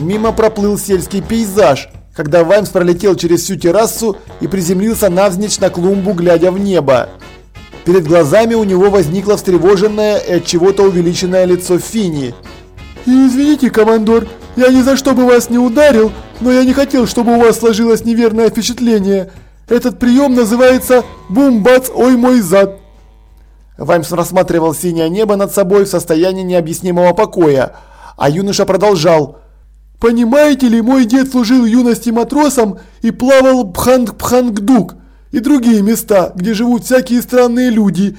Мимо проплыл сельский пейзаж, когда Ваймс пролетел через всю террасу и приземлился навзничь на клумбу, глядя в небо. Перед глазами у него возникло встревоженное и от чего-то увеличенное лицо Фини. «Извините, командор, я ни за что бы вас не ударил, но я не хотел, чтобы у вас сложилось неверное впечатление. Этот прием называется «бум-бац, ой мой зад». Ваймс рассматривал синее небо над собой в состоянии необъяснимого покоя, а юноша продолжал. «Понимаете ли, мой дед служил юности матросом и плавал Пханг-Пхангдук и другие места, где живут всякие странные люди.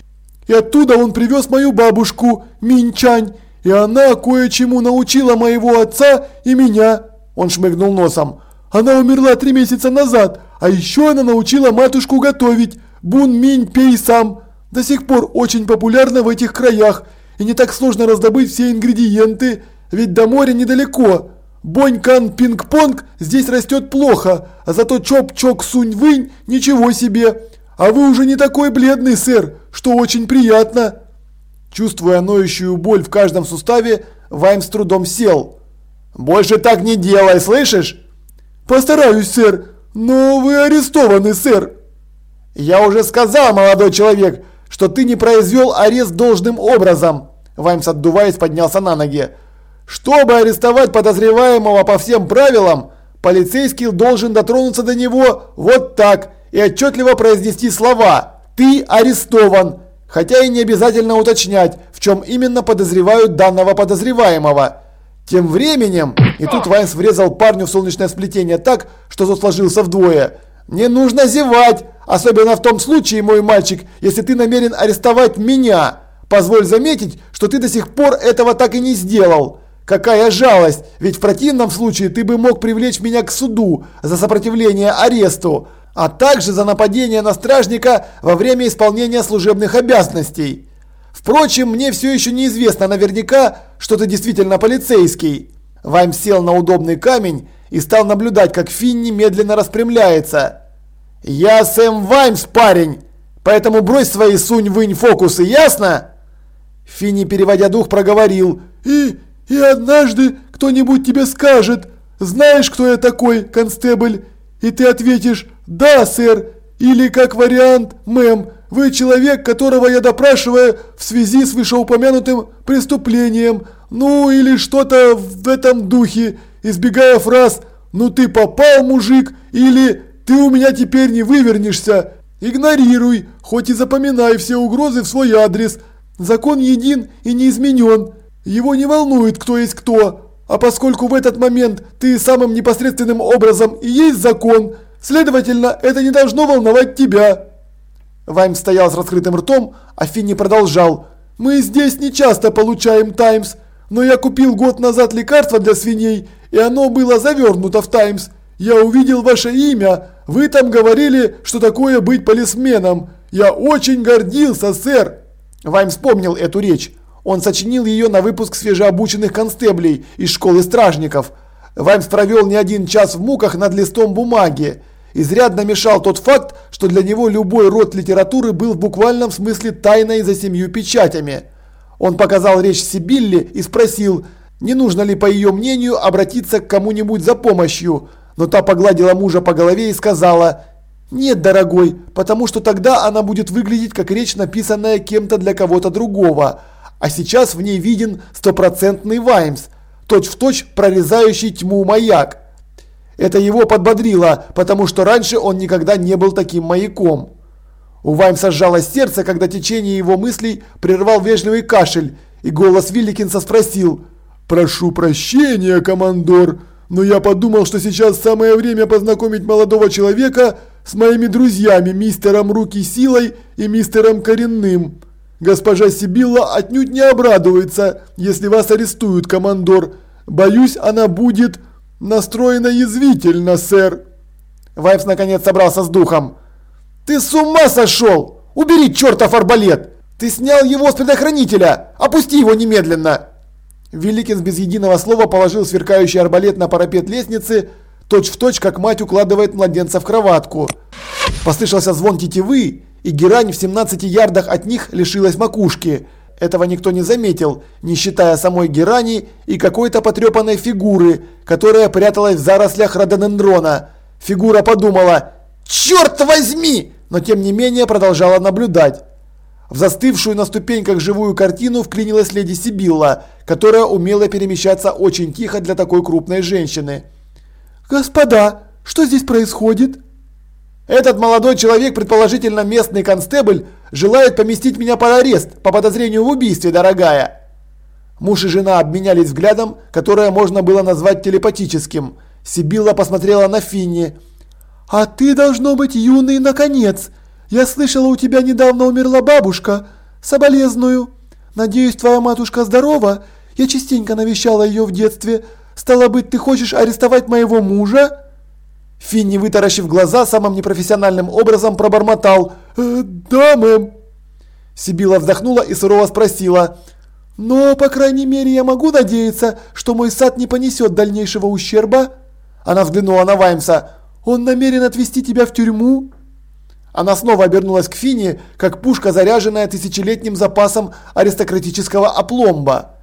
И оттуда он привез мою бабушку, Минчань, и она кое-чему научила моего отца и меня. Он шмыгнул носом. Она умерла три месяца назад, а еще она научила матушку готовить. Бун Минь Пей Сам. До сих пор очень популярна в этих краях. И не так сложно раздобыть все ингредиенты, ведь до моря недалеко. Бонь-кан пинг-понг здесь растет плохо, а зато чоп-чок-сунь-вынь ничего себе. А вы уже не такой бледный, сэр, что очень приятно. Чувствуя ноющую боль в каждом суставе, Вайм с трудом сел. «Больше так не делай, слышишь?» «Постараюсь, сэр, но вы арестованы, сэр». «Я уже сказал, молодой человек, что ты не произвел арест должным образом». Ваймс, отдуваясь, поднялся на ноги. Чтобы арестовать подозреваемого по всем правилам, полицейский должен дотронуться до него вот так и отчетливо произнести слова «Ты арестован», хотя и не обязательно уточнять, в чем именно подозревают данного подозреваемого. Тем временем, и тут Вайнс врезал парню в солнечное сплетение так, что тот сложился вдвое. «Не нужно зевать, особенно в том случае, мой мальчик, если ты намерен арестовать меня. Позволь заметить, что ты до сих пор этого так и не сделал». Какая жалость, ведь в противном случае ты бы мог привлечь меня к суду за сопротивление аресту, а также за нападение на стражника во время исполнения служебных обязанностей. Впрочем, мне все еще неизвестно наверняка, что ты действительно полицейский. Вайм сел на удобный камень и стал наблюдать, как Финни медленно распрямляется. «Я Сэм Ваймс, парень, поэтому брось свои сунь-вынь фокусы, ясно?» Финни, переводя дух, проговорил. «И и однажды кто-нибудь тебе скажет, знаешь, кто я такой, констебль, и ты ответишь «Да, сэр», или как вариант «Мэм, вы человек, которого я допрашиваю в связи с вышеупомянутым преступлением», ну или что-то в этом духе, избегая фраз «Ну ты попал, мужик» или «Ты у меня теперь не вывернешься». Игнорируй, хоть и запоминай все угрозы в свой адрес. Закон един и не изменен. Его не волнует, кто есть кто, а поскольку в этот момент ты самым непосредственным образом и есть закон, следовательно, это не должно волновать тебя. Вайм стоял с раскрытым ртом, а Финни продолжал. Мы здесь не часто получаем Таймс, но я купил год назад лекарство для свиней, и оно было завернуто в Таймс. Я увидел ваше имя. Вы там говорили, что такое быть полисменом. Я очень гордился, сэр. Вайм вспомнил эту речь. Он сочинил ее на выпуск свежеобученных констеблей из школы стражников. Ваймс провел не один час в муках над листом бумаги. Изрядно мешал тот факт, что для него любой род литературы был в буквальном смысле тайной за семью печатями. Он показал речь Сибилле и спросил, не нужно ли, по ее мнению, обратиться к кому-нибудь за помощью. Но та погладила мужа по голове и сказала «Нет, дорогой, потому что тогда она будет выглядеть как речь, написанная кем-то для кого-то другого» а сейчас в ней виден стопроцентный Ваймс, точь-в-точь прорезающий тьму маяк. Это его подбодрило, потому что раньше он никогда не был таким маяком. У Ваймса сжалось сердце, когда течение его мыслей прервал вежливый кашель, и голос Вилликинса спросил «Прошу прощения, командор, но я подумал, что сейчас самое время познакомить молодого человека с моими друзьями, мистером Руки Силой и мистером Коренным». Госпожа Сибилла отнюдь не обрадуется, если вас арестуют, командор. Боюсь, она будет настроена язвительно, сэр. Вайпс наконец собрался с духом. Ты с ума сошел? Убери чертов арбалет! Ты снял его с предохранителя! Опусти его немедленно! Великин без единого слова положил сверкающий арбалет на парапет лестницы, точь в точь, как мать укладывает младенца в кроватку. Послышался звон тетивы, и герань в 17 ярдах от них лишилась макушки. Этого никто не заметил, не считая самой герани и какой-то потрепанной фигуры, которая пряталась в зарослях рододендрона. Фигура подумала «Черт возьми!», но тем не менее продолжала наблюдать. В застывшую на ступеньках живую картину вклинилась леди Сибилла, которая умела перемещаться очень тихо для такой крупной женщины. «Господа, что здесь происходит?» «Этот молодой человек, предположительно местный констебль, желает поместить меня под арест по подозрению в убийстве, дорогая». Муж и жена обменялись взглядом, которое можно было назвать телепатическим. Сибилла посмотрела на Финни. «А ты, должно быть, юный наконец!» Я слышала, у тебя недавно умерла бабушка. Соболезную. Надеюсь, твоя матушка здорова? Я частенько навещала ее в детстве. Стало быть, ты хочешь арестовать моего мужа?» Финни, вытаращив глаза, самым непрофессиональным образом пробормотал. «Э, «Да, мэм». Сибила вздохнула и сурово спросила. «Но, по крайней мере, я могу надеяться, что мой сад не понесет дальнейшего ущерба?» Она взглянула на Ваймса. «Он намерен отвезти тебя в тюрьму?» Она снова обернулась к Фине, как пушка, заряженная тысячелетним запасом аристократического опломба.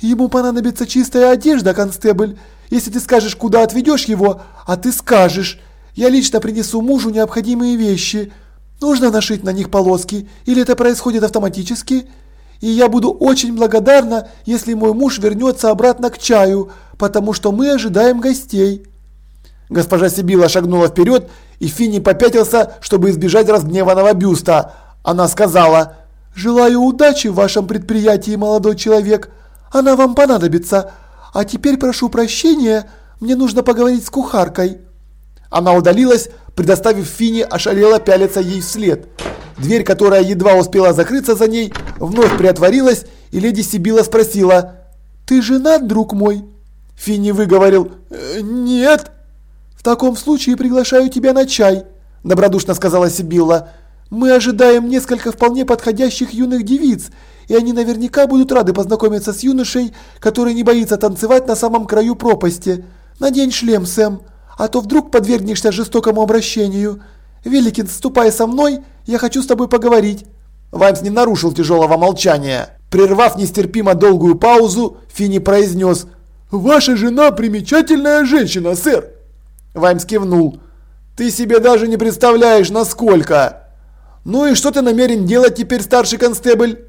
«Ему понадобится чистая одежда, констебль. Если ты скажешь, куда отведешь его, а ты скажешь. Я лично принесу мужу необходимые вещи. Нужно нашить на них полоски, или это происходит автоматически. И я буду очень благодарна, если мой муж вернется обратно к чаю, потому что мы ожидаем гостей». Госпожа Сибила шагнула вперед, и Финни попятился, чтобы избежать разгневанного бюста. Она сказала, «Желаю удачи в вашем предприятии, молодой человек. Она вам понадобится. А теперь прошу прощения, мне нужно поговорить с кухаркой». Она удалилась, предоставив Финни ошалело пялиться ей вслед. Дверь, которая едва успела закрыться за ней, вновь приотворилась, и леди Сибила спросила, «Ты женат, друг мой?» Финни выговорил, «Э, «Нет». «В таком случае приглашаю тебя на чай», – добродушно сказала Сибилла. «Мы ожидаем несколько вполне подходящих юных девиц, и они наверняка будут рады познакомиться с юношей, который не боится танцевать на самом краю пропасти. Надень шлем, Сэм, а то вдруг подвергнешься жестокому обращению. Великин, ступай со мной, я хочу с тобой поговорить». Ваймс не нарушил тяжелого молчания. Прервав нестерпимо долгую паузу, Финни произнес «Ваша жена примечательная женщина, сэр!» Ваймс кивнул. «Ты себе даже не представляешь, насколько!» «Ну и что ты намерен делать теперь, старший констебль?»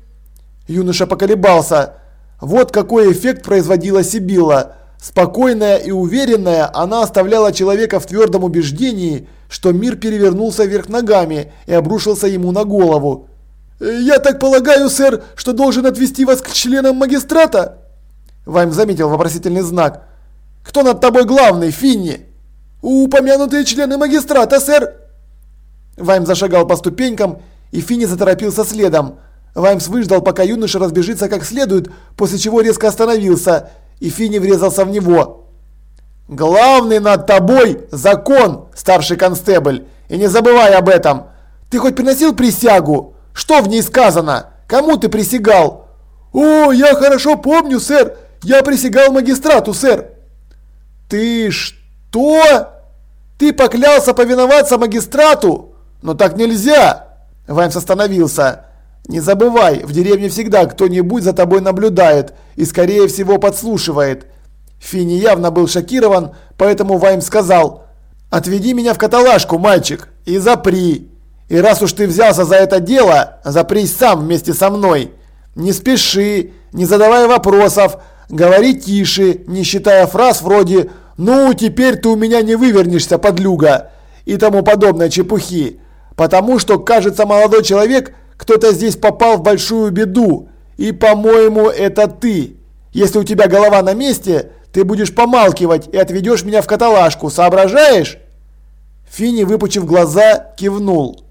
Юноша поколебался. Вот какой эффект производила Сибила. Спокойная и уверенная, она оставляла человека в твердом убеждении, что мир перевернулся вверх ногами и обрушился ему на голову. «Я так полагаю, сэр, что должен отвести вас к членам магистрата?» Вайм заметил вопросительный знак. «Кто над тобой главный, Финни?» «Упомянутые члены магистрата, сэр!» Ваймс зашагал по ступенькам, и Финни заторопился следом. Ваймс выждал, пока юноша разбежится как следует, после чего резко остановился, и Финни врезался в него. «Главный над тобой – закон, старший констебль, и не забывай об этом. Ты хоть приносил присягу? Что в ней сказано? Кому ты присягал?» «О, я хорошо помню, сэр! Я присягал магистрату, сэр!» «Ты что?» «Что? Ты поклялся повиноваться магистрату? Но так нельзя!» Ваймс остановился. «Не забывай, в деревне всегда кто-нибудь за тобой наблюдает и, скорее всего, подслушивает». Финни явно был шокирован, поэтому Ваймс сказал «Отведи меня в каталажку, мальчик, и запри. И раз уж ты взялся за это дело, запрись сам вместе со мной. Не спеши, не задавай вопросов, говори тише, не считая фраз вроде «Ну, теперь ты у меня не вывернешься, подлюга!» и тому подобной чепухи. Потому что, кажется, молодой человек, кто-то здесь попал в большую беду. И, по-моему, это ты. Если у тебя голова на месте, ты будешь помалкивать и отведешь меня в каталажку, соображаешь?» Финни, выпучив глаза, кивнул.